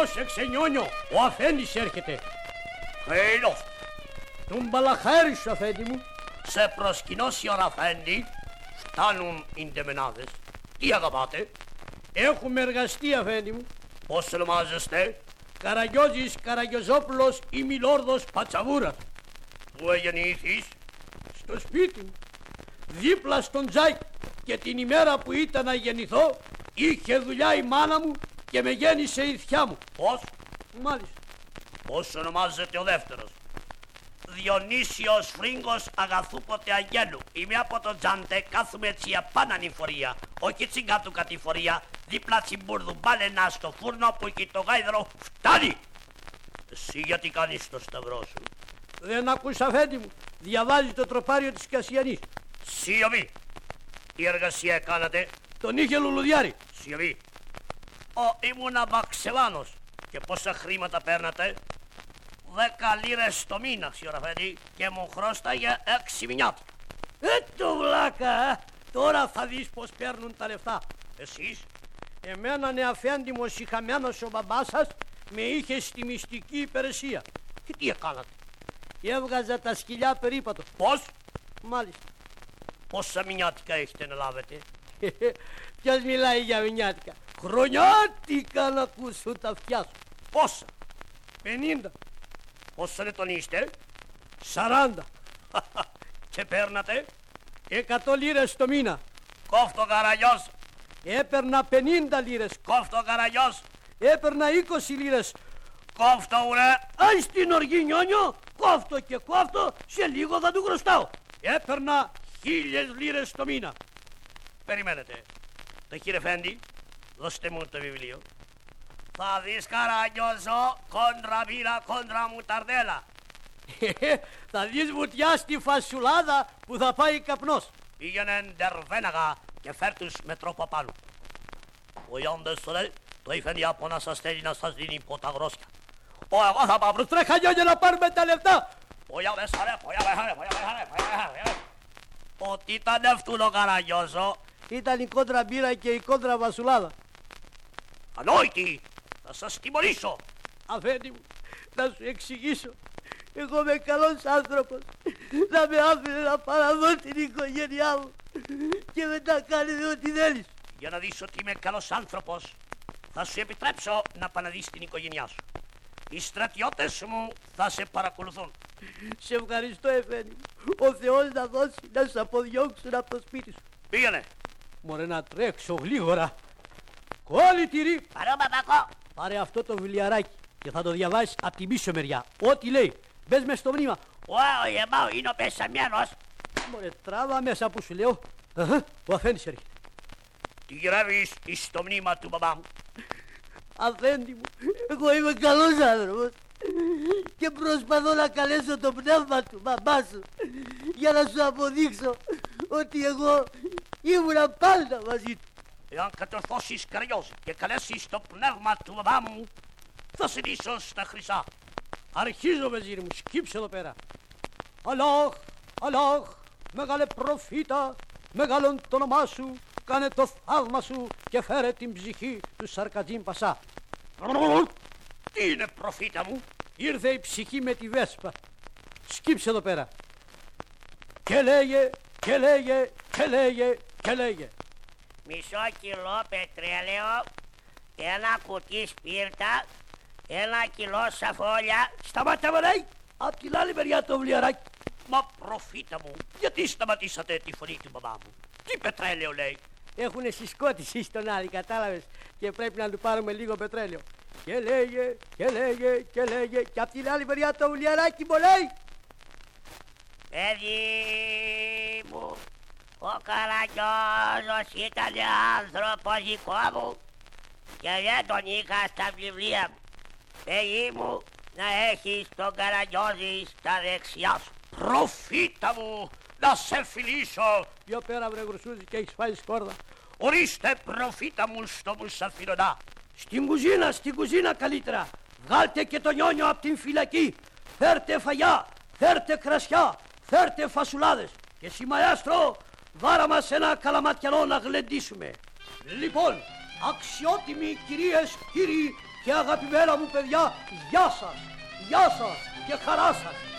Πρόσεξε νιόνιο, ο αφέντης έρχεται. Καλώς. Τον μπαλαχάρι σου αφέντη μου. Σε προσκυνώσει ο Αφέντη. Φτάνουν οι ντεμενάδες. Τι αγαπάτε; Έχουμε εργαστεί αφέντη μου. Πώς ονομάζεστε; Καραγιώζης Καραγιωζόπουλος ή Μιλόρδος Πατσαβούρας. Πού εγεννήθης. Στο σπίτι μου. Δίπλα στον Τζάικ και την ημέρα που ήταν να γεννηθώ είχε δουλειά η μάνα μου και με γέννησε η θιά μου. Πώς; Μάλιστα. Πώς ονομάζεται ο δεύτερος; Διονύσιος Φρίγκος Αγαθούποτε Αγγέλου. Είμαι από το Τζάντε, κάθομαι έτσι απάνω ανηφορία. Όχι έτσι κάτω κατηφορία. Δίπλα τσιμπούρδου μπάλαινα στο φούρνο που εκεί το γάιδρο φτάνει. Εσύ γιατί κάνεις το σταυρό σου; Δεν ακούς αφέντη μου. Διαβάζει το τροπάριο της Κασιανής. Σιωπή. Τι εργασία κάνατε; Τον είχε λουλουδιάρι. Σιωπή. Ο ήμουνα Μαξεβάνος. Και πόσα χρήματα παίρνατε; Δέκα λίρες το μήνα, σιωραφέντη, και μου χρώσταγε έξι μηνιάτικα. Ε, το βλάκα, ε. Τώρα θα δεις πως παίρνουν τα λεφτά. Εσείς, Εμένα νεαφέντη μου ο συχαμένος ο μπαμπάς σας με είχε στη μυστική υπηρεσία. και τι έκανατε; Έβγαζα τα σκυλιά περίπατο. Πώς, Μάλιστα. πόσα μηνιάτικα έχετε να λάβετε; Ποιος μιλάει για μηνιάτικα; Χρονιάτικα να ακούσουν τα αυτιά σου. Πόσα, Πενήντα, πόσα λεπτόν είστε. σαράντα, και παίρνατε; εκατό λίρες το μήνα. Κόφτο καραγιός, Έπαιρνα πενήντα λίρες. κόφτο καραγιός, Έπαιρνα είκοσι λίρες. κόφτο ουρέ. Αν στην οργή νιόνιο, κόφτω και κόφτω, σε λίγο θα του χρωστάω. Έπαιρνα χίλιες λίρες το μήνα. Περιμένετε. Το κύριε Φέντη, δώστε μου το βιβλίο. Θα δεις καραγιόζο, κόντρα μπύρα, κόντρα μουταρδέλα. θα δεις βουτιά στη φασουλάδα που θα πάει καπνός. Πήγαινε ντερβέναγα και φέρ τους με τρόπο πάνω. Ο Ιόντες λέει, το ήφερε από να σας θέλει να σας δίνει ποταγρόσια. Ο εγώ θα πάω Τρέχα νιόνιο να πάρουμε τα λεφτά. Πόια μέσα ρε, πόια μέσα ρε, πόια μέσα ρε, πόια μέσα ρε. Ότι ήταν αυτού ο καραγιόζο, Ήταν η κόντρα μπύρα και η κόντρα βασουλάδα. Ανόητη, θα σας τιμωρήσω. Αφέντη μου, να σου εξηγήσω. Εγώ είμαι καλός άνθρωπος. Να με άφηνε να παραδώ την οικογένειά μου και μετά κάνετε ό,τι θέλεις. Για να δεις ότι είμαι καλός άνθρωπος, θα σου επιτρέψω να παναδείς την οικογένειά σου. Οι στρατιώτες μου θα σε παρακολουθούν. Σε ευχαριστώ, Εφέντη μου. Ο Θεός να δώσει να σε αποδιώξουν από το σπίτι σου. Πήγαινε. Μωρέ να τρέξω γλίγορα. Κόλλη τυρί. Παρό μπαμπακό. Πάρε αυτό το βιβλιαράκι και θα το διαβάσεις από τη πίσω μεριά. Ό,τι λέει. Μπες μες στο μνήμα. Wow, γεμάω, είναι ο πεσαμιάνος. Μωρέ τράβα μέσα που σου λέω. Αχα, ο Αφέντης έρχεται. Τι γυρεύεις εις το μνήμα του μπαμπά μου. Αφέντη μου, εγώ είμαι καλός άνθρωπος και προσπαθώ να καλέσω το πνεύμα του μπαμπά σου για να σου αποδείξω ότι εγώ ήμουνα πάντα μαζί του. Εάν κατορθώσεις καριός και καλέσεις το πνεύμα του μπαμπά μου, θα σε δείσω στα χρυσά. Αρχίζω βεζίρι μου, σκύψε εδώ πέρα. Αλλάχ, αλλάχ, μεγάλε προφήτα, μεγάλον το όνομά σου, κάνε το θαύμα σου και φέρε την ψυχή του Σαρκατζίν Πασά. Τι είναι προφήτα μου. Ήρθε η ψυχή με τη βέσπα. Σκύψε εδώ πέρα. Και λέγε, και λέγε, και λέγε, και λέγε. Μισό κιλό πετρέλαιο, ένα κουτί σπίρτα, ένα κιλό σαφόλια, Σταμάτα με λέει, απ' την άλλη μεριά το βιβλιαράκι. Μα προφήτα μου, γιατί σταματήσατε τη φωνή του μπαμπά μου; Τι πετρέλαιο λέει; Έχουνε συσκότηση στον άλλη, κατάλαβες, και πρέπει να του πάρουμε λίγο πετρέλαιο. Και λέγε, και λέγε, και λέγε, και απ' την άλλη μεριά το βιβλιαράκι μου λέει. παιδί μου, ο Καραγκιόζος ήταν άνθρωπος δικό μου και δεν τον είχα στα βιβλία μου. Παιδί μου, να έχεις τον Καραγκιόζη στα δεξιά σου. Προφήτα μου, να σε φιλήσω. Πιο πέρα βρε γρουσούζι και έχεις φάει σκόρδα. Ορίστε προφήτα μου στο μουσαφιρονά. Στην κουζίνα, στην κουζίνα καλύτερα. Βγάλτε και το νιόνιο από την φυλακή. Φέρτε φαγιά, φέρτε κρασιά, φέρτε φασουλάδες. Και εσύ μαέστρο, βάρα μας ένα καλαματιανό να γλεντήσουμε. Λοιπόν, αξιότιμοι κυρίες, κύριοι, και αγαπημένα μου παιδιά, γεια σας, γεια σας και χαρά σας.